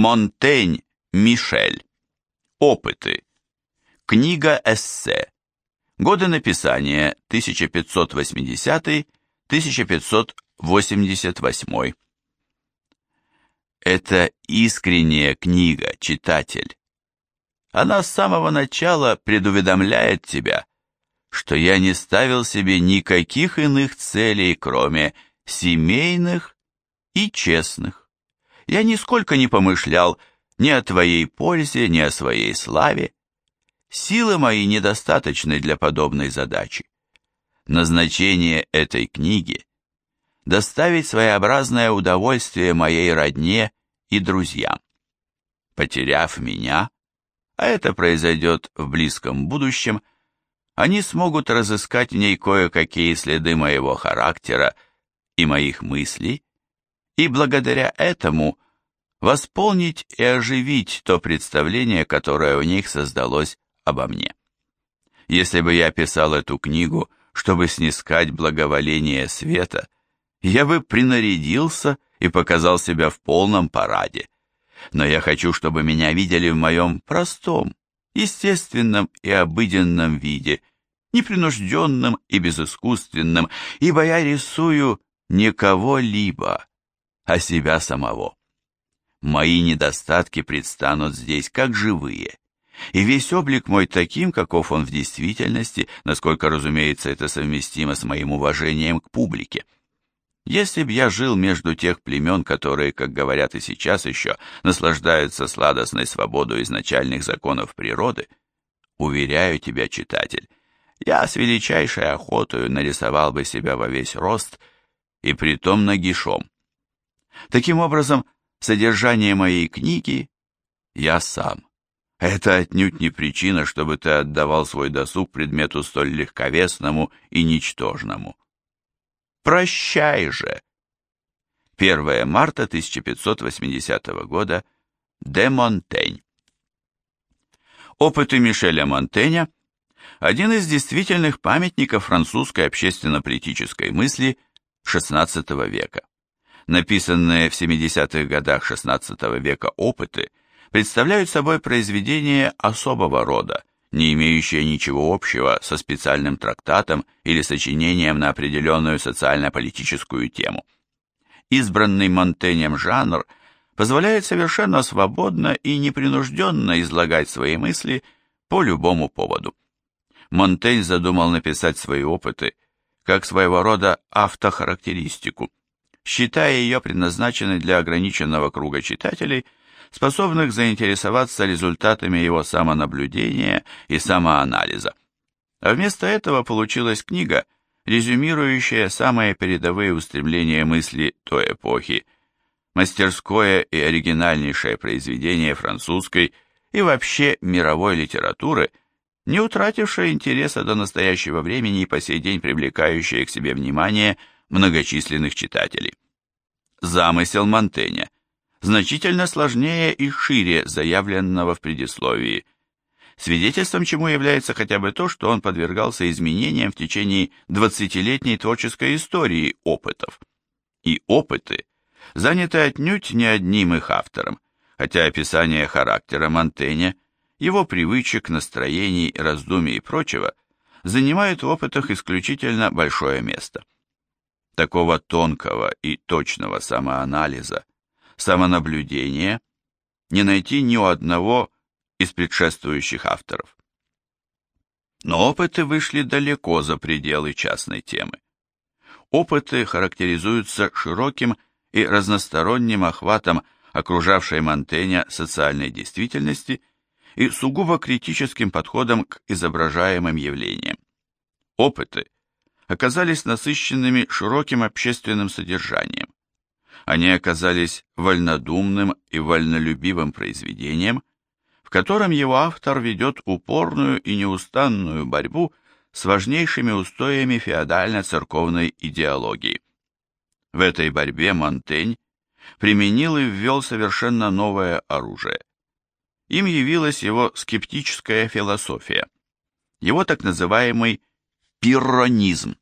Монтень Мишель. Опыты. Книга эссе. Годы написания 1580-1588. Это искренняя книга, читатель. Она с самого начала предуведомляет тебя, что я не ставил себе никаких иных целей, кроме семейных и честных. Я нисколько не помышлял ни о твоей пользе, ни о своей славе. Силы мои недостаточны для подобной задачи. Назначение этой книги – доставить своеобразное удовольствие моей родне и друзьям. Потеряв меня, а это произойдет в близком будущем, они смогут разыскать в ней кое-какие следы моего характера и моих мыслей, и благодаря этому восполнить и оживить то представление, которое у них создалось обо мне. Если бы я писал эту книгу, чтобы снискать благоволение света, я бы принарядился и показал себя в полном параде. Но я хочу, чтобы меня видели в моем простом, естественном и обыденном виде, непринужденным и безыскусственным, ибо я рисую не кого-либо, а себя самого. Мои недостатки предстанут здесь как живые, и весь облик мой таким, каков он в действительности, насколько, разумеется, это совместимо с моим уважением к публике. Если б я жил между тех племен, которые, как говорят и сейчас еще, наслаждаются сладостной свободой изначальных законов природы, уверяю тебя, читатель, я с величайшей охотой нарисовал бы себя во весь рост и притом нагишом. Таким образом, содержание моей книги я сам. Это отнюдь не причина, чтобы ты отдавал свой досуг предмету столь легковесному и ничтожному. Прощай же! 1 марта 1580 года. Де Монтень. Опыты Мишеля Монтеня – один из действительных памятников французской общественно-политической мысли XVI века. Написанные в 70-х годах XVI века опыты представляют собой произведения особого рода, не имеющие ничего общего со специальным трактатом или сочинением на определенную социально-политическую тему. Избранный Монтенем жанр позволяет совершенно свободно и непринужденно излагать свои мысли по любому поводу. Монтень задумал написать свои опыты как своего рода автохарактеристику, считая ее предназначенной для ограниченного круга читателей, способных заинтересоваться результатами его самонаблюдения и самоанализа. А вместо этого получилась книга, резюмирующая самые передовые устремления мысли той эпохи, мастерское и оригинальнейшее произведение французской и вообще мировой литературы, не утратившее интереса до настоящего времени и по сей день привлекающее к себе внимание – многочисленных читателей. Замысел Монтэня значительно сложнее и шире заявленного в предисловии, свидетельством чему является хотя бы то, что он подвергался изменениям в течение 20-летней творческой истории опытов. И опыты заняты отнюдь не одним их автором, хотя описание характера Монтэня, его привычек, настроений, раздумий и прочего занимают в опытах исключительно большое место такого тонкого и точного самоанализа, самонаблюдения не найти ни у одного из предшествующих авторов. Но опыты вышли далеко за пределы частной темы. Опыты характеризуются широким и разносторонним охватом окружавшей Монтэня социальной действительности и сугубо критическим подходом к изображаемым явлениям. Опыты – оказались насыщенными широким общественным содержанием. Они оказались вольнодумным и вольнолюбивым произведением, в котором его автор ведет упорную и неустанную борьбу с важнейшими устоями феодально-церковной идеологии. В этой борьбе Монтень применил и ввел совершенно новое оружие. Им явилась его скептическая философия, его так называемый пирронизм.